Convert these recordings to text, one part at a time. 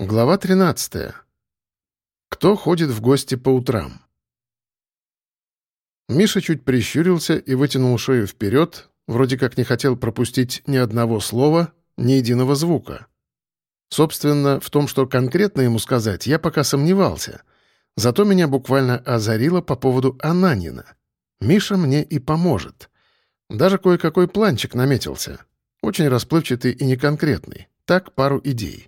Глава 13. Кто ходит в гости по утрам? Миша чуть прищурился и вытянул шею вперед, вроде как не хотел пропустить ни одного слова, ни единого звука. Собственно, в том, что конкретно ему сказать, я пока сомневался. Зато меня буквально озарило по поводу Ананина. Миша мне и поможет. Даже кое-какой планчик наметился. Очень расплывчатый и неконкретный. Так, пару идей.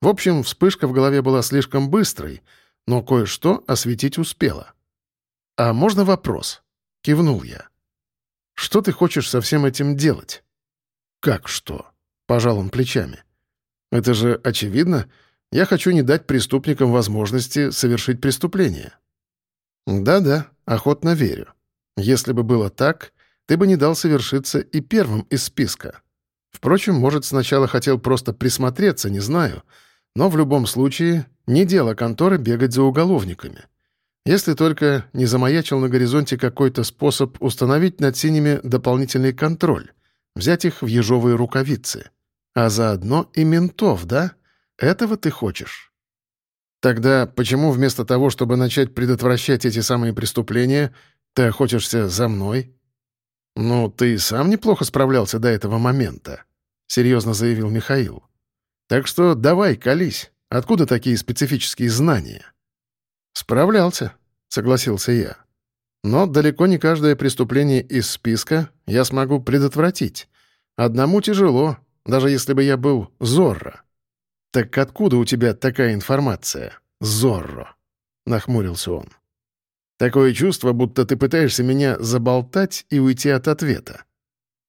В общем, вспышка в голове была слишком быстрой, но кое-что осветить успела. «А можно вопрос?» — кивнул я. «Что ты хочешь со всем этим делать?» «Как что?» — пожал он плечами. «Это же очевидно. Я хочу не дать преступникам возможности совершить преступление». «Да-да, охотно верю. Если бы было так, ты бы не дал совершиться и первым из списка. Впрочем, может, сначала хотел просто присмотреться, не знаю». Но в любом случае не дело конторы бегать за уголовниками. Если только не замаячил на горизонте какой-то способ установить над синими дополнительный контроль, взять их в ежовые рукавицы. А заодно и ментов, да? Этого ты хочешь? Тогда почему вместо того, чтобы начать предотвращать эти самые преступления, ты охотишься за мной? Ну, ты сам неплохо справлялся до этого момента, — серьезно заявил Михаил. Так что давай, колись. Откуда такие специфические знания?» «Справлялся», — согласился я. «Но далеко не каждое преступление из списка я смогу предотвратить. Одному тяжело, даже если бы я был Зорро». «Так откуда у тебя такая информация, Зорро?» — нахмурился он. «Такое чувство, будто ты пытаешься меня заболтать и уйти от ответа».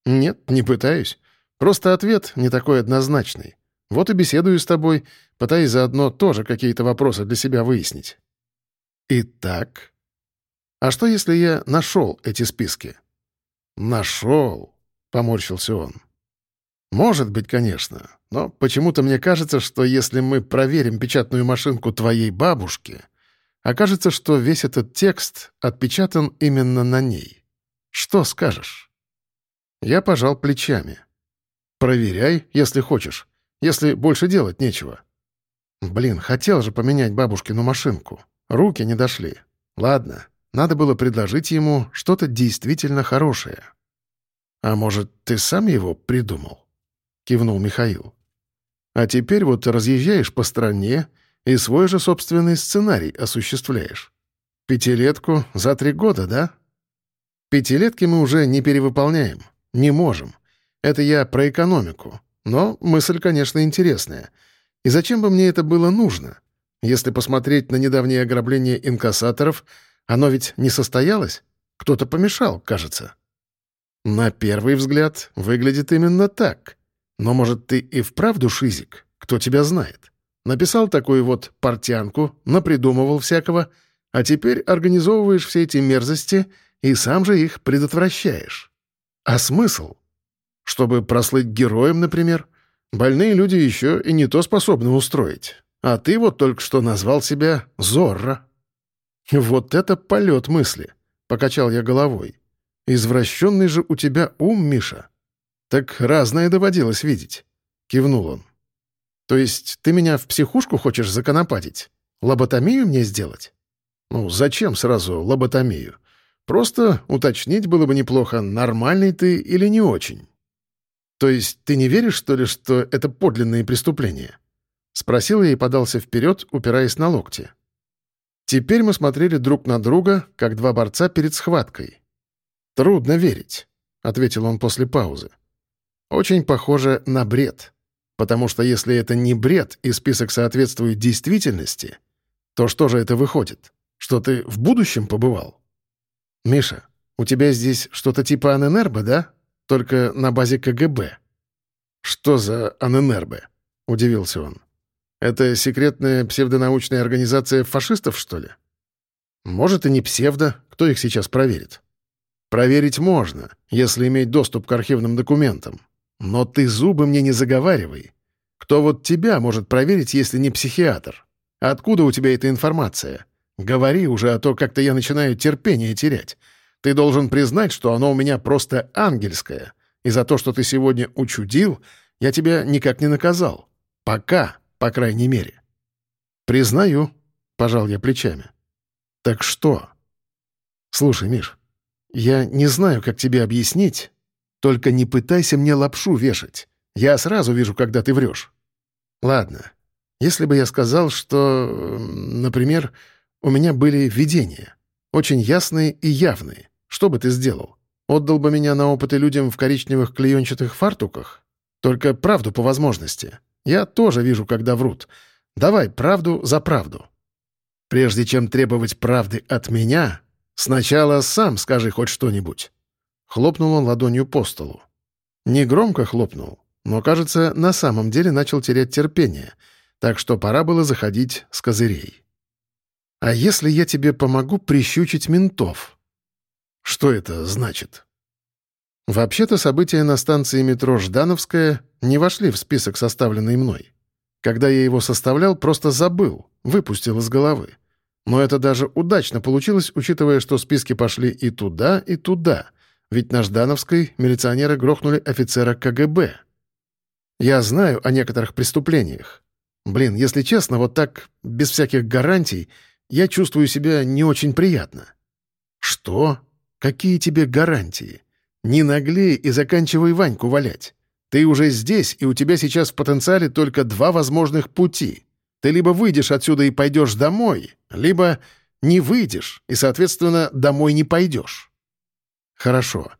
«Нет, не пытаюсь. Просто ответ не такой однозначный. Вот и беседую с тобой, пытаясь заодно тоже какие-то вопросы для себя выяснить. Итак, а что, если я нашел эти списки? Нашел, поморщился он. Может быть, конечно, но почему-то мне кажется, что если мы проверим печатную машинку твоей бабушки, окажется, что весь этот текст отпечатан именно на ней. Что скажешь? Я пожал плечами. Проверяй, если хочешь если больше делать нечего. Блин, хотел же поменять бабушкину машинку. Руки не дошли. Ладно, надо было предложить ему что-то действительно хорошее. «А может, ты сам его придумал?» — кивнул Михаил. «А теперь вот разъезжаешь по стране и свой же собственный сценарий осуществляешь. Пятилетку за три года, да? Пятилетки мы уже не перевыполняем, не можем. Это я про экономику. Но мысль, конечно, интересная. И зачем бы мне это было нужно? Если посмотреть на недавнее ограбление инкассаторов, оно ведь не состоялось? Кто-то помешал, кажется. На первый взгляд выглядит именно так. Но, может, ты и вправду шизик? Кто тебя знает? Написал такую вот портянку, напридумывал всякого, а теперь организовываешь все эти мерзости и сам же их предотвращаешь. А смысл? Чтобы прослыть героем, например. Больные люди еще и не то способны устроить. А ты вот только что назвал себя Зорро. Вот это полет мысли, — покачал я головой. Извращенный же у тебя ум, Миша. Так разное доводилось видеть, — кивнул он. То есть ты меня в психушку хочешь законопатить? Лоботомию мне сделать? Ну, зачем сразу лоботомию? Просто уточнить было бы неплохо, нормальный ты или не очень. «То есть ты не веришь, что ли, что это подлинные преступления?» Спросил я и подался вперед, упираясь на локти. Теперь мы смотрели друг на друга, как два борца перед схваткой. «Трудно верить», — ответил он после паузы. «Очень похоже на бред. Потому что если это не бред и список соответствует действительности, то что же это выходит? Что ты в будущем побывал?» «Миша, у тебя здесь что-то типа Аненербо, да?» Только на базе КГБ». «Что за АННРБ?» — удивился он. «Это секретная псевдонаучная организация фашистов, что ли?» «Может, и не псевдо. Кто их сейчас проверит?» «Проверить можно, если иметь доступ к архивным документам. Но ты зубы мне не заговаривай. Кто вот тебя может проверить, если не психиатр? Откуда у тебя эта информация? Говори уже, а то как-то я начинаю терпение терять. Ты должен признать, что оно у меня просто ангельское, и за то, что ты сегодня учудил, я тебя никак не наказал. Пока, по крайней мере. «Признаю», — пожал я плечами. «Так что?» «Слушай, Миш, я не знаю, как тебе объяснить, только не пытайся мне лапшу вешать. Я сразу вижу, когда ты врешь. Ладно, если бы я сказал, что, например, у меня были видения, очень ясные и явные, что бы ты сделал? Отдал бы меня на опыты людям в коричневых клеенчатых фартуках? Только правду по возможности. Я тоже вижу, когда врут. Давай правду за правду. Прежде чем требовать правды от меня, сначала сам скажи хоть что-нибудь. Хлопнул он ладонью по столу. Негромко хлопнул, но, кажется, на самом деле начал терять терпение, так что пора было заходить с козырей. «А если я тебе помогу прищучить ментов?» «Что это значит?» Вообще-то события на станции метро «Ждановская» не вошли в список, составленный мной. Когда я его составлял, просто забыл, выпустил из головы. Но это даже удачно получилось, учитывая, что списки пошли и туда, и туда — ведь на Ждановской милиционеры грохнули офицера КГБ. Я знаю о некоторых преступлениях. Блин, если честно, вот так, без всяких гарантий, я чувствую себя не очень приятно. Что? Какие тебе гарантии? Не наглей и заканчивай Ваньку валять. Ты уже здесь, и у тебя сейчас в потенциале только два возможных пути. Ты либо выйдешь отсюда и пойдешь домой, либо не выйдешь, и, соответственно, домой не пойдешь. Хорошо.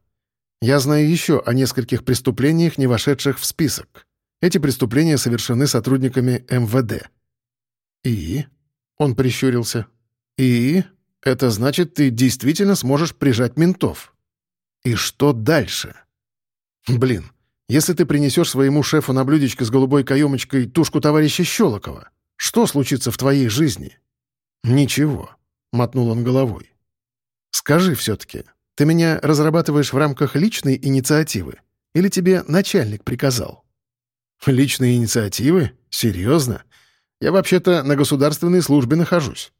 Я знаю еще о нескольких преступлениях, не вошедших в список. Эти преступления совершены сотрудниками МВД. И? Он прищурился. И? Это значит, ты действительно сможешь прижать ментов. И что дальше? Блин, если ты принесешь своему шефу на блюдечко с голубой каемочкой тушку товарища Щелокова, что случится в твоей жизни? Ничего, — мотнул он головой. Скажи все-таки, ты меня разрабатываешь в рамках личной инициативы? Или тебе начальник приказал?» «Личные инициативы? Серьезно? Я вообще-то на государственной службе нахожусь.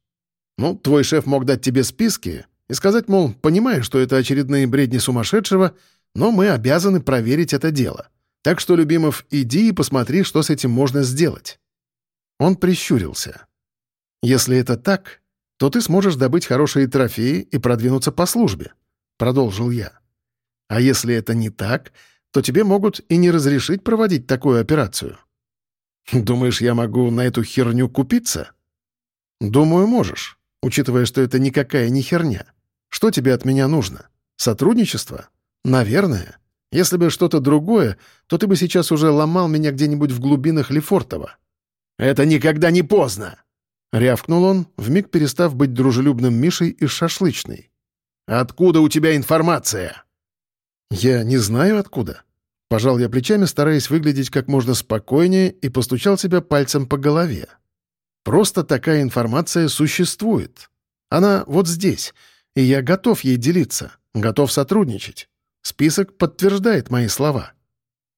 Ну, твой шеф мог дать тебе списки и сказать, мол, понимаю, что это очередные бредни сумасшедшего, но мы обязаны проверить это дело. Так что, Любимов, иди и посмотри, что с этим можно сделать». Он прищурился. «Если это так, то ты сможешь добыть хорошие трофеи и продвинуться по службе продолжил я. «А если это не так, то тебе могут и не разрешить проводить такую операцию». «Думаешь, я могу на эту херню купиться?» «Думаю, можешь, учитывая, что это никакая не херня. Что тебе от меня нужно? Сотрудничество? Наверное. Если бы что-то другое, то ты бы сейчас уже ломал меня где-нибудь в глубинах Лефортово». «Это никогда не поздно!» — рявкнул он, вмиг перестав быть дружелюбным Мишей из шашлычной. Откуда у тебя информация?» «Я не знаю, откуда». Пожал я плечами, стараясь выглядеть как можно спокойнее, и постучал себя пальцем по голове. «Просто такая информация существует. Она вот здесь, и я готов ей делиться, готов сотрудничать. Список подтверждает мои слова».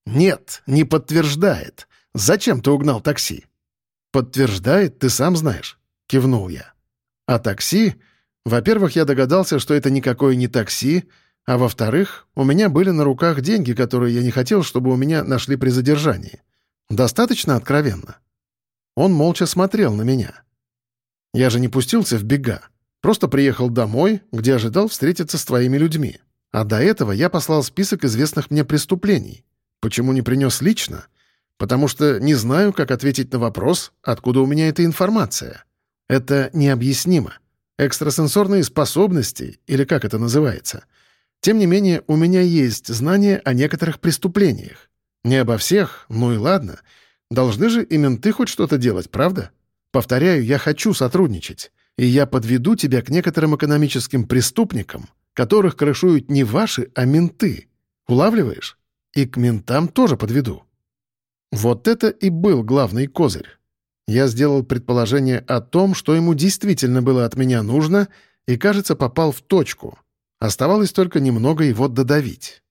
«Нет, не подтверждает. Зачем ты угнал такси?» «Подтверждает, ты сам знаешь», — кивнул я. «А такси во-первых, я догадался, что это никакое не такси, а во-вторых, у меня были на руках деньги, которые я не хотел, чтобы у меня нашли при задержании. Достаточно откровенно. Он молча смотрел на меня. Я же не пустился в бега. Просто приехал домой, где ожидал встретиться с твоими людьми. А до этого я послал список известных мне преступлений. Почему не принес лично? Потому что не знаю, как ответить на вопрос, откуда у меня эта информация. Это необъяснимо экстрасенсорные способности, или как это называется. Тем не менее, у меня есть знания о некоторых преступлениях. Не обо всех, ну и ладно. Должны же и менты хоть что-то делать, правда? Повторяю, я хочу сотрудничать. И я подведу тебя к некоторым экономическим преступникам, которых крышуют не ваши, а менты. Улавливаешь? И к ментам тоже подведу. Вот это и был главный козырь. Я сделал предположение о том, что ему действительно было от меня нужно, и, кажется, попал в точку. Оставалось только немного его додавить.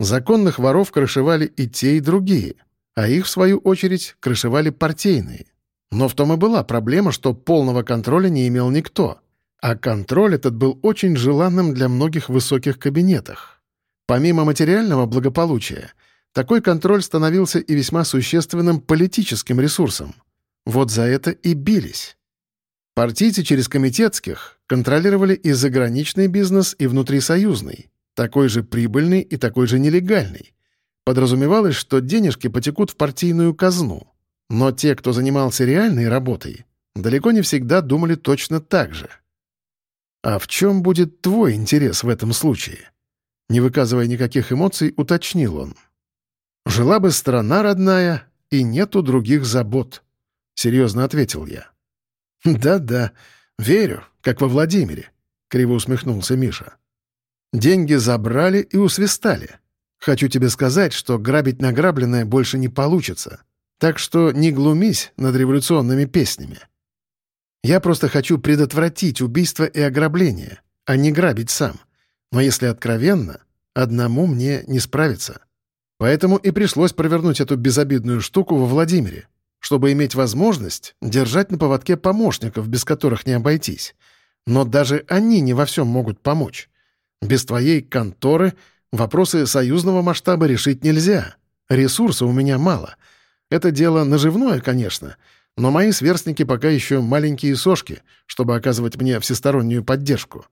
Законных воров крышевали и те, и другие, а их, в свою очередь, крышевали партийные. Но в том и была проблема, что полного контроля не имел никто. А контроль этот был очень желанным для многих высоких кабинетах. Помимо материального благополучия, такой контроль становился и весьма существенным политическим ресурсом — вот за это и бились. Партийцы через комитетских контролировали и заграничный бизнес, и внутрисоюзный, такой же прибыльный и такой же нелегальный. Подразумевалось, что денежки потекут в партийную казну. Но те, кто занимался реальной работой, далеко не всегда думали точно так же. «А в чем будет твой интерес в этом случае?» Не выказывая никаких эмоций, уточнил он. «Жила бы страна родная, и нету других забот», — серьезно ответил я. «Да-да, верю, как во Владимире», — криво усмехнулся Миша. «Деньги забрали и усвистали. Хочу тебе сказать, что грабить награбленное больше не получится. Так что не глумись над революционными песнями. Я просто хочу предотвратить убийство и ограбление, а не грабить сам. Но если откровенно, одному мне не справиться. Поэтому и пришлось провернуть эту безобидную штуку во Владимире, чтобы иметь возможность держать на поводке помощников, без которых не обойтись. Но даже они не во всем могут помочь. Без твоей конторы вопросы союзного масштаба решить нельзя. Ресурса у меня мало. Это дело наживное, конечно, но мои сверстники пока еще маленькие сошки, чтобы оказывать мне всестороннюю поддержку.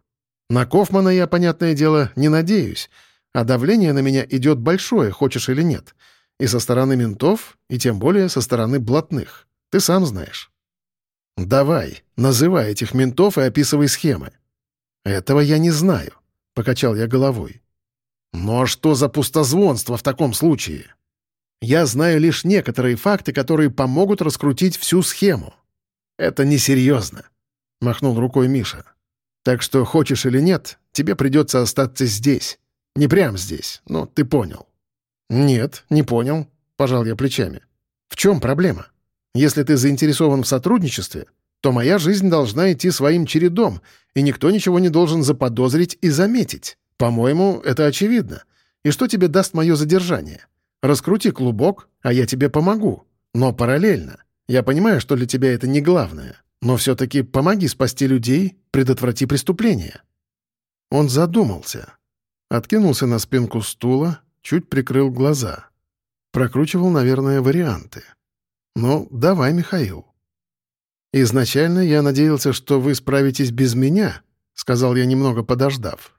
На Кофмана я, понятное дело, не надеюсь, а давление на меня идет большое, хочешь или нет. И со стороны ментов, и тем более со стороны блатных. Ты сам знаешь. «Давай, называй этих ментов и описывай схемы». «Этого я не знаю», — покачал я головой. «Ну а что за пустозвонство в таком случае?» «Я знаю лишь некоторые факты, которые помогут раскрутить всю схему». «Это несерьезно», — махнул рукой Миша. Так что, хочешь или нет, тебе придется остаться здесь. Не прям здесь, но ты понял». «Нет, не понял», — пожал я плечами. «В чем проблема? Если ты заинтересован в сотрудничестве, то моя жизнь должна идти своим чередом, и никто ничего не должен заподозрить и заметить. По-моему, это очевидно. И что тебе даст мое задержание? Раскрути клубок, а я тебе помогу. Но параллельно. Я понимаю, что для тебя это не главное. Но все-таки помоги спасти людей, предотврати преступление». Он задумался. Откинулся на спинку стула, чуть прикрыл глаза. Прокручивал, наверное, варианты. «Ну, давай, Михаил». «Изначально я надеялся, что вы справитесь без меня», — сказал я, немного подождав.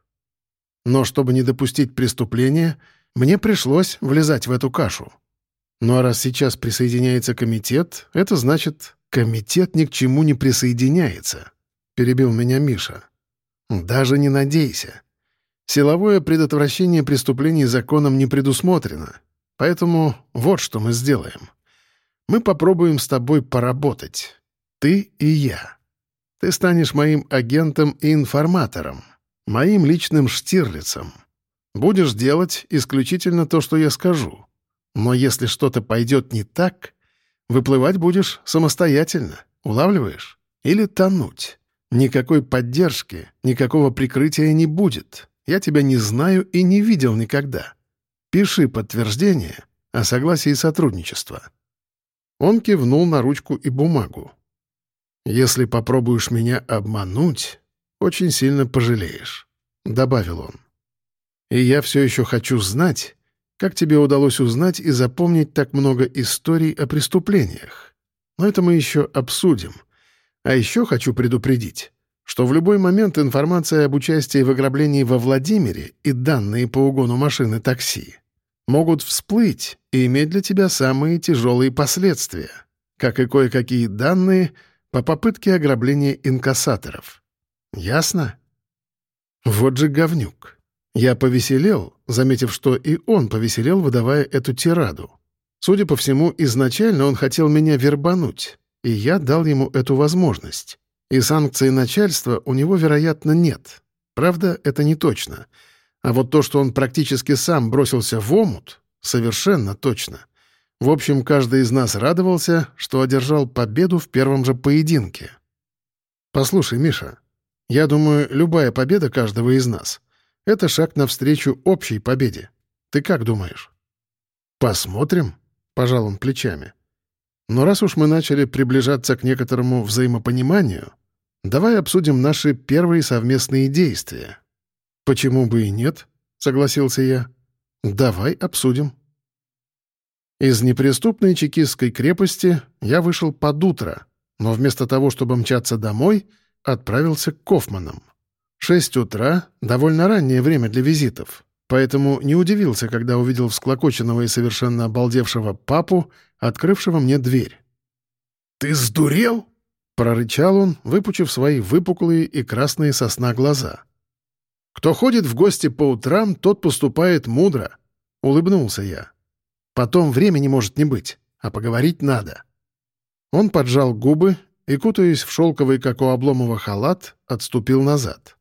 «Но чтобы не допустить преступления, мне пришлось влезать в эту кашу. Ну а раз сейчас присоединяется комитет, это значит, «Комитет ни к чему не присоединяется», — перебил меня Миша. «Даже не надейся. Силовое предотвращение преступлений законом не предусмотрено, поэтому вот что мы сделаем. Мы попробуем с тобой поработать. Ты и я. Ты станешь моим агентом и информатором, моим личным Штирлицем. Будешь делать исключительно то, что я скажу. Но если что-то пойдет не так, Выплывать будешь самостоятельно, улавливаешь? Или тонуть. Никакой поддержки, никакого прикрытия не будет. Я тебя не знаю и не видел никогда. Пиши подтверждение о согласии сотрудничества». Он кивнул на ручку и бумагу. «Если попробуешь меня обмануть, очень сильно пожалеешь», — добавил он. «И я все еще хочу знать, как тебе удалось узнать и запомнить так много историй о преступлениях? Но это мы еще обсудим. А еще хочу предупредить, что в любой момент информация об участии в ограблении во Владимире и данные по угону машины такси могут всплыть и иметь для тебя самые тяжелые последствия, как и кое-какие данные по попытке ограбления инкассаторов. Ясно? Вот же говнюк. Я повеселел, заметив, что и он повеселел, выдавая эту тираду. Судя по всему, изначально он хотел меня вербануть, и я дал ему эту возможность. И санкции начальства у него, вероятно, нет. Правда, это не точно. А вот то, что он практически сам бросился в омут, совершенно точно. В общем, каждый из нас радовался, что одержал победу в первом же поединке. «Послушай, Миша, я думаю, любая победа каждого из нас — это шаг навстречу общей победе. Ты как думаешь?» «Посмотрим», — пожал он плечами. «Но раз уж мы начали приближаться к некоторому взаимопониманию, давай обсудим наши первые совместные действия». «Почему бы и нет?» — согласился я. «Давай обсудим». Из неприступной чекистской крепости я вышел под утро, но вместо того, чтобы мчаться домой, отправился к Кофманам. Шесть утра — довольно раннее время для визитов, поэтому не удивился, когда увидел всклокоченного и совершенно обалдевшего папу, открывшего мне дверь. «Ты сдурел?» — прорычал он, выпучив свои выпуклые и красные сосна глаза. «Кто ходит в гости по утрам, тот поступает мудро», — улыбнулся я. «Потом времени может не быть, а поговорить надо». Он поджал губы и, кутаясь в шелковый, как у Обломова, халат, отступил назад.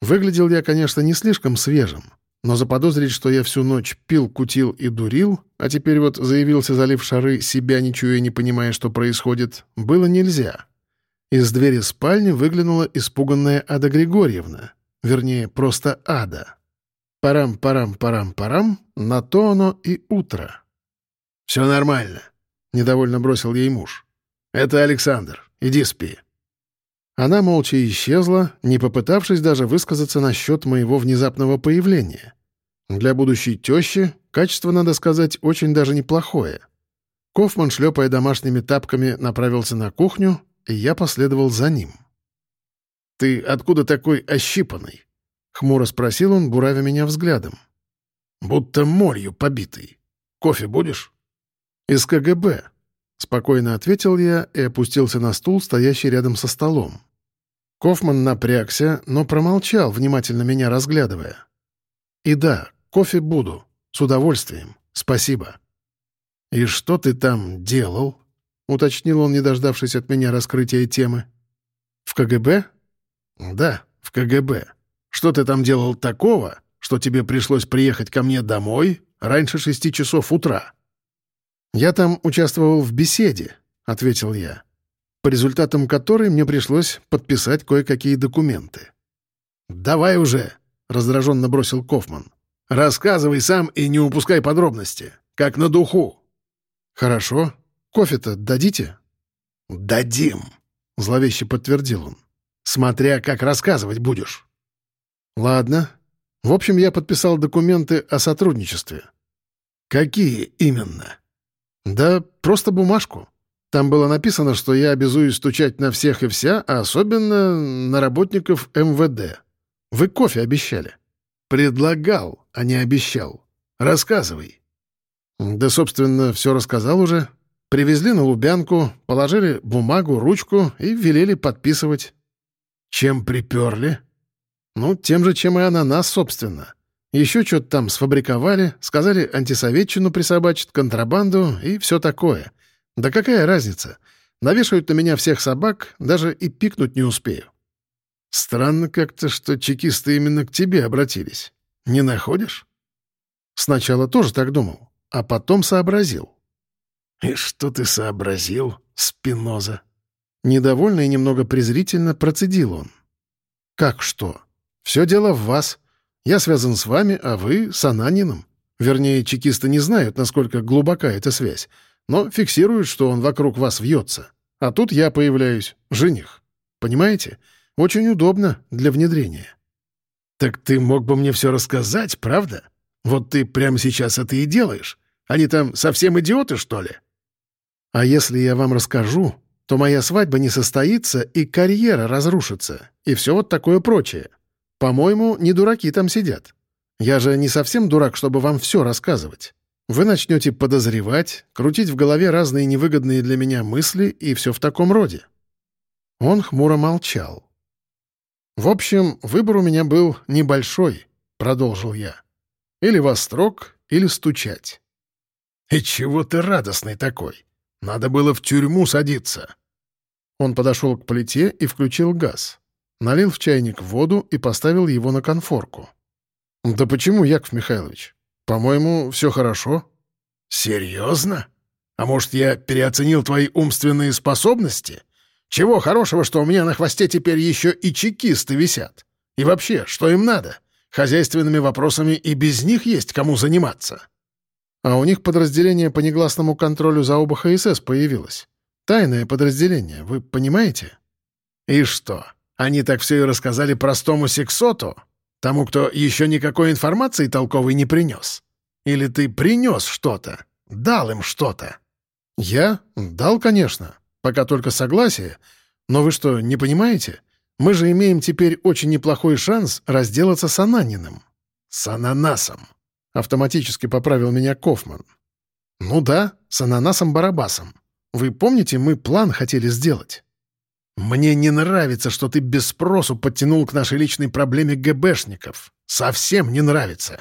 Выглядел я, конечно, не слишком свежим, но заподозрить, что я всю ночь пил, кутил и дурил, а теперь вот заявился, залив шары, себя не чуя, не понимая, что происходит, было нельзя. Из двери спальни выглянула испуганная Ада Григорьевна, вернее, просто Ада. Парам-парам-парам-парам, на то оно и утро. «Все нормально», — недовольно бросил ей муж. «Это Александр. Иди спи». Она молча исчезла, не попытавшись даже высказаться насчет моего внезапного появления. Для будущей тещи качество, надо сказать, очень даже неплохое. Кофман, шлепая домашними тапками, направился на кухню, и я последовал за ним. «Ты откуда такой ощипанный?» — хмуро спросил он, буравя меня взглядом. «Будто морью побитый. Кофе будешь?» «Из КГБ», — спокойно ответил я и опустился на стул, стоящий рядом со столом. Кофман напрягся, но промолчал, внимательно меня разглядывая. «И да, кофе буду. С удовольствием. Спасибо». «И что ты там делал?» — уточнил он, не дождавшись от меня раскрытия темы. «В КГБ?» «Да, в КГБ. Что ты там делал такого, что тебе пришлось приехать ко мне домой раньше шести часов утра?» «Я там участвовал в беседе», — ответил я, по результатам которой мне пришлось подписать кое-какие документы. «Давай уже», — раздраженно бросил Кофман. «Рассказывай сам и не упускай подробности, как на духу». «Хорошо. Кофе-то дадите?» «Дадим», — зловеще подтвердил он. «Смотря как рассказывать будешь». «Ладно. В общем, я подписал документы о сотрудничестве». «Какие именно?» «Да просто бумажку. Там было написано, что я обязуюсь стучать на всех и вся, а особенно на работников МВД. Вы кофе обещали». «Предлагал, а не обещал. Рассказывай». «Да, собственно, все рассказал уже. Привезли на Лубянку, положили бумагу, ручку и велели подписывать». «Чем приперли?» «Ну, тем же, чем и ананас, собственно. Еще что-то там сфабриковали, сказали антисоветчину присобачить, контрабанду и все такое. Да какая разница? Навешают на меня всех собак, даже и пикнуть не успею. Странно как-то, что чекисты именно к тебе обратились. Не находишь? Сначала тоже так думал, а потом сообразил. «И что ты сообразил, Спиноза?» Недовольно и немного презрительно процедил он. «Как что? Все дело в вас. Я связан с вами, а вы — с Ананиным. Вернее, чекисты не знают, насколько глубока эта связь, но фиксируют, что он вокруг вас вьется. А тут я появляюсь, жених. Понимаете? Очень удобно для внедрения». «Так ты мог бы мне все рассказать, правда? Вот ты прямо сейчас это и делаешь. Они там совсем идиоты, что ли?» «А если я вам расскажу, то моя свадьба не состоится и карьера разрушится, и все вот такое прочее. По-моему, не дураки там сидят. Я же не совсем дурак, чтобы вам все рассказывать. Вы начнете подозревать, крутить в голове разные невыгодные для меня мысли и все в таком роде». Он хмуро молчал. «В общем, выбор у меня был небольшой», — продолжил я. «Или вострок, или стучать». «И чего ты радостный такой? Надо было в тюрьму садиться». Он подошел к плите и включил газ налил в чайник воду и поставил его на конфорку. «Да почему, Яков Михайлович? По-моему, все хорошо». «Серьезно? А может, я переоценил твои умственные способности? Чего хорошего, что у меня на хвосте теперь еще и чекисты висят? И вообще, что им надо? Хозяйственными вопросами и без них есть кому заниматься». А у них подразделение по негласному контролю за оба ХСС появилось. Тайное подразделение, вы понимаете? И что? Они так все и рассказали простому сексоту, тому, кто еще никакой информации толковой не принес. Или ты принес что-то, Дал им что-то?» «Я? Дал, конечно. Пока только согласие. Но вы что, не понимаете? Мы же имеем теперь очень неплохой шанс разделаться с Ананиным». «С ананасом», — автоматически поправил меня Кофман. «Ну да, с ананасом-барабасом. Вы помните, мы план хотели сделать?» «Мне не нравится, что ты без спросу подтянул к нашей личной проблеме ГБшников. Совсем не нравится».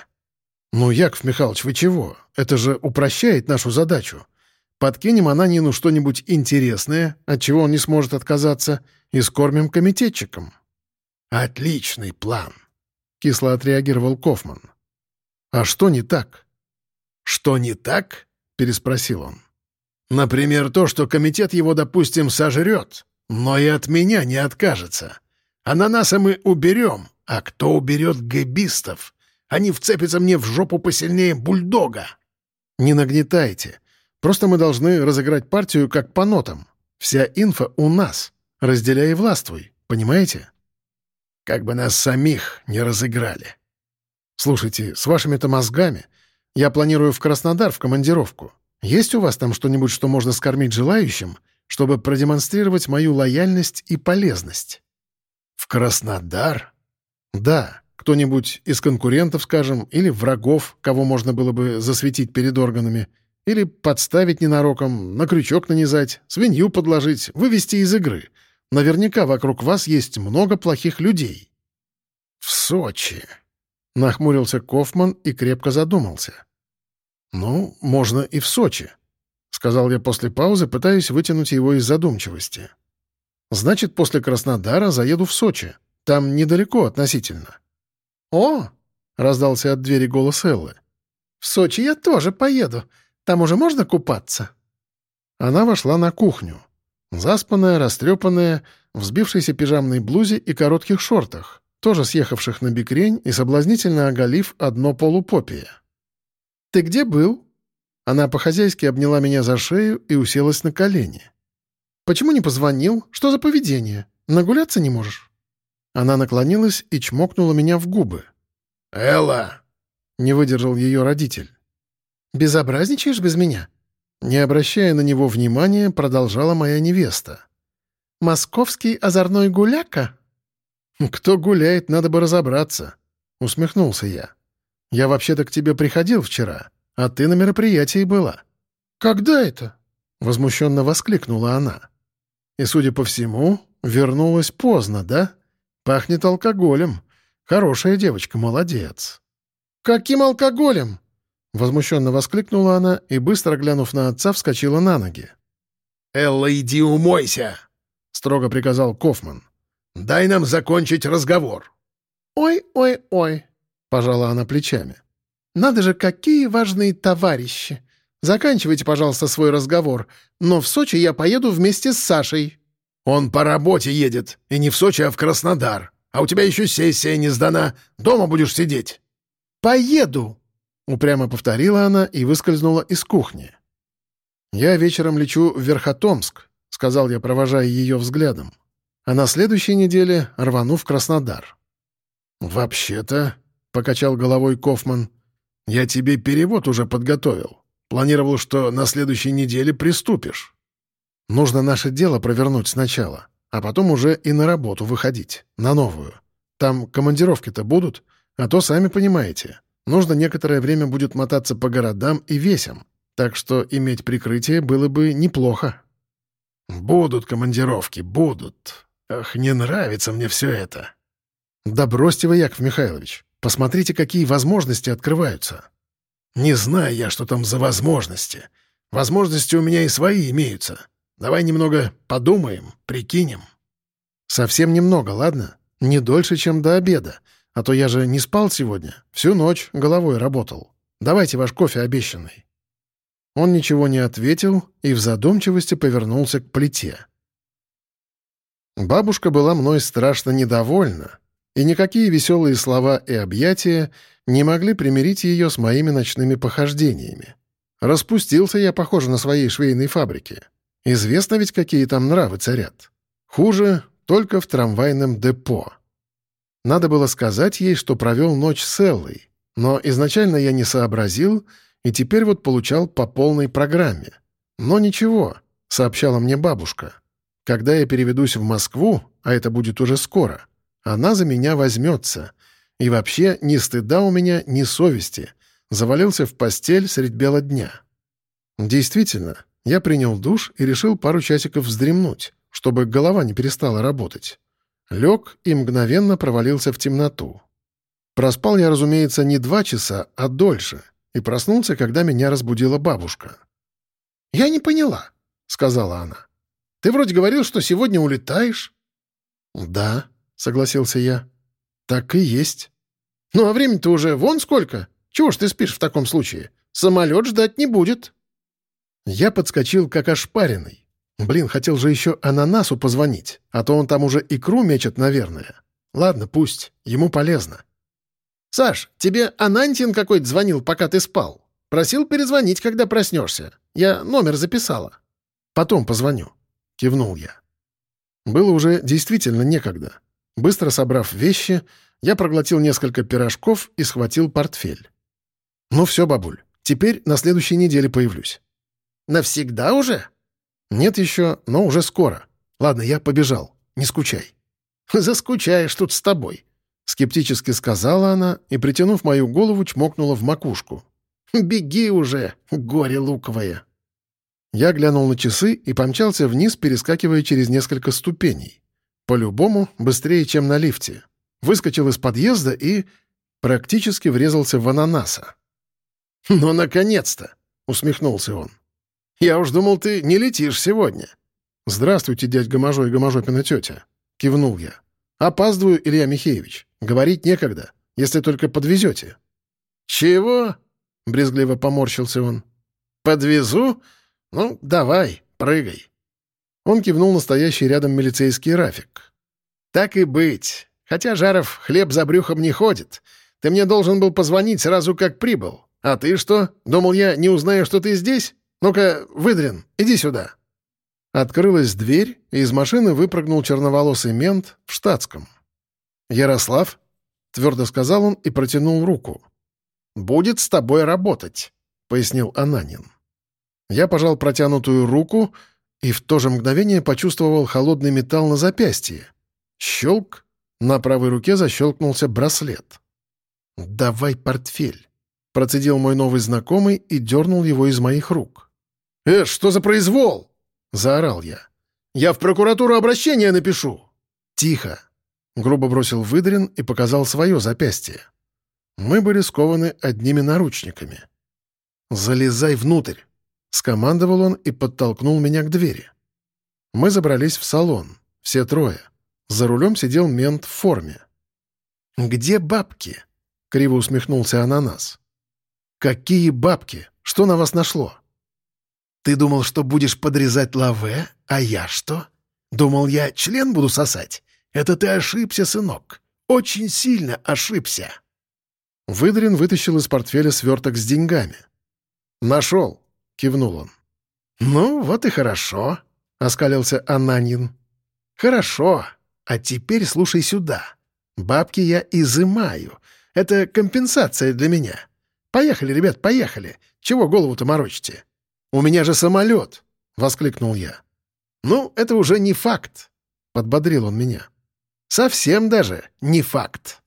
«Ну, Яков Михайлович, вы чего? Это же упрощает нашу задачу. Подкинем Ананину что-нибудь интересное, от чего он не сможет отказаться, и скормим комитетчикам». «Отличный план», — кисло отреагировал Кофман. «А что не так?» «Что не так?» — переспросил он. «Например, то, что комитет его, допустим, сожрет, но и от меня не откажется. Ананаса мы уберем, а кто уберет гэбистов? Они вцепятся мне в жопу посильнее бульдога». «Не нагнетайте. Просто мы должны разыграть партию как по нотам. Вся инфа у нас. Разделяй и властвуй. Понимаете?» «Как бы нас самих не разыграли». «Слушайте, с вашими-то мозгами я планирую в Краснодар в командировку. Есть у вас там что-нибудь, что можно скормить желающим, чтобы продемонстрировать мою лояльность и полезность?» «В Краснодар?» «Да, кто-нибудь из конкурентов, скажем, или врагов, кого можно было бы засветить перед органами, или подставить ненароком, на крючок нанизать, свинью подложить, вывести из игры. Наверняка вокруг вас есть много плохих людей». «В Сочи», — нахмурился Кофман и крепко задумался. «Ну, можно и в Сочи», — сказал я после паузы, пытаясь вытянуть его из задумчивости. «Значит, после Краснодара заеду в Сочи. Там недалеко относительно». «О!» — раздался от двери голос Эллы. «В Сочи я тоже поеду. Там уже можно купаться?» Она вошла на кухню. Заспанная, растрепанная, в сбившейся пижамной блузе и коротких шортах тоже съехавших на бикрень и соблазнительно оголив одно полупопие. «Ты где был?» Она по-хозяйски обняла меня за шею и уселась на колени. «Почему не позвонил? Что за поведение? Нагуляться не можешь?» Она наклонилась и чмокнула меня в губы. «Элла!» — не выдержал ее родитель. «Безобразничаешь без меня?» Не обращая на него внимания, продолжала моя невеста. «Московский озорной гуляка?» «Кто гуляет, надо бы разобраться», — усмехнулся я. «Я вообще-то к тебе приходил вчера, а ты на мероприятии была». «Когда это?» — возмущенно воскликнула она. «И, судя по всему, вернулась поздно, да? Пахнет алкоголем. Хорошая девочка, молодец». «Каким алкоголем?» Возмущенно воскликнула она и, быстро глянув на отца, вскочила на ноги. «Элла, иди умойся!» — строго приказал Кофман. Дай нам закончить разговор». «Ой-ой-ой», — пожала она плечами. «Надо же, какие важные товарищи! Заканчивайте, пожалуйста, свой разговор, но в Сочи я поеду вместе с Сашей». «Он по работе едет, и не в Сочи, а в Краснодар. А у тебя еще сессия не сдана. Дома будешь сидеть». «Поеду», — упрямо повторила она и выскользнула из кухни. «Я вечером лечу в Верхотомск», — сказал я, провожая ее взглядом а на следующей неделе рвану в Краснодар. «Вообще-то», — покачал головой Кофман, — «я тебе перевод уже подготовил. Планировал, что на следующей неделе приступишь». «Нужно наше дело провернуть сначала, а потом уже и на работу выходить, на новую. Там командировки-то будут, а то, сами понимаете, нужно некоторое время будет мотаться по городам и весям, так что иметь прикрытие было бы неплохо». «Будут командировки, будут», Ах, не нравится мне все это. Да бросьте вы, Яков Михайлович. Посмотрите, какие возможности открываются. Не знаю я, что там за возможности. Возможности у меня и свои имеются. Давай немного подумаем, прикинем. Совсем немного, ладно? Не дольше, чем до обеда. А то я же не спал сегодня. Всю ночь головой работал. Давайте ваш кофе обещанный. Он ничего не ответил и в задумчивости повернулся к плите. Бабушка была мной страшно недовольна, и никакие веселые слова и объятия не могли примирить ее с моими ночными похождениями. Распустился я, похоже, на своей швейной фабрике. Известно ведь, какие там нравы царят. Хуже только в трамвайном депо. Надо было сказать ей, что провел ночь с Эллой, но изначально я не сообразил и теперь вот получал по полной программе. Но ничего, сообщала мне бабушка. Когда я переведусь в Москву, а это будет уже скоро, она за меня возьмется. И вообще ни стыда у меня, ни совести. Завалился в постель средь бела дня. Действительно, я принял душ и решил пару часиков вздремнуть, чтобы голова не перестала работать. Лег и мгновенно провалился в темноту. Проспал я, разумеется, не два часа, а дольше, и проснулся, когда меня разбудила бабушка. «Я не поняла», — сказала она. «Ты вроде говорил, что сегодня улетаешь». «Да», — согласился я. «Так и есть». «Ну а времени-то уже вон сколько. Чего ж ты спишь в таком случае? Самолет ждать не будет». Я подскочил, как ошпаренный. Блин, хотел же еще ананасу позвонить, а то он там уже икру мечет, наверное. Ладно, пусть, ему полезно. «Саш, тебе Анантин какой-то звонил, пока ты спал. Просил перезвонить, когда проснешься. Я номер записала». «Потом позвоню», — кивнул я. Было уже действительно некогда. Быстро собрав вещи, я проглотил несколько пирожков и схватил портфель. «Ну все, бабуль, теперь на следующей неделе появлюсь». «Навсегда уже?» «Нет еще, но уже скоро. Ладно, я побежал. Не скучай». «Заскучаешь тут с тобой», — скептически сказала она и, притянув мою голову, чмокнула в макушку. «Беги уже, горе луковое!» Я глянул на часы и помчался вниз, перескакивая через несколько ступеней. По-любому, быстрее, чем на лифте. Выскочил из подъезда и практически врезался в ананаса. «Ну, наконец-то!» — усмехнулся он. Я уж думал, ты не летишь сегодня». «Здравствуйте, дядь Гоможо и Гоможопина тетя», — кивнул я. «Опаздываю, Илья Михеевич. Говорить некогда, если только подвезете». «Чего?» — брезгливо поморщился он. «Подвезу? Ну, давай, прыгай». Он кивнул настоящий рядом милицейский Рафик. «Так и быть. Хотя Жаров хлеб за брюхом не ходит. Ты мне должен был позвонить сразу, как прибыл. А ты что? Думал, я не узнаю, что ты здесь? «Ну-ка, Выдрин, иди сюда!» Открылась дверь, и из машины выпрыгнул черноволосый мент в штатском. «Ярослав?» — твердо сказал он и протянул руку. «Будет с тобой работать», — пояснил Ананин. Я пожал протянутую руку и в то же мгновение почувствовал холодный металл на запястье. Щелк, на правой руке защелкнулся браслет. «Давай портфель», — процедил мой новый знакомый и дернул его из моих рук. «Э, что за произвол?» — заорал я. «Я в прокуратуру обращение напишу!» «Тихо!» — грубо бросил Выдрин и показал свое запястье. Мы были скованы одними наручниками. «Залезай внутрь!» — скомандовал он и подтолкнул меня к двери. Мы забрались в салон, все трое. За рулем сидел мент в форме. «Где бабки?» — криво усмехнулся ананас. «Какие бабки? Что на вас нашло?» Ты думал, что будешь подрезать лаве, а я что? Думал, я член буду сосать? Это ты ошибся, сынок. Очень сильно ошибся. Выдрин вытащил из портфеля сверток с деньгами. «Нашел», — кивнул он. «Ну, вот и хорошо», — оскалился Ананин. «Хорошо. А теперь слушай сюда. Бабки я изымаю. Это компенсация для меня. Поехали, ребят, поехали. Чего голову-то морочите? «У меня же самолет!» — воскликнул я. «Ну, это уже не факт», — подбодрил он меня. «Совсем даже не факт».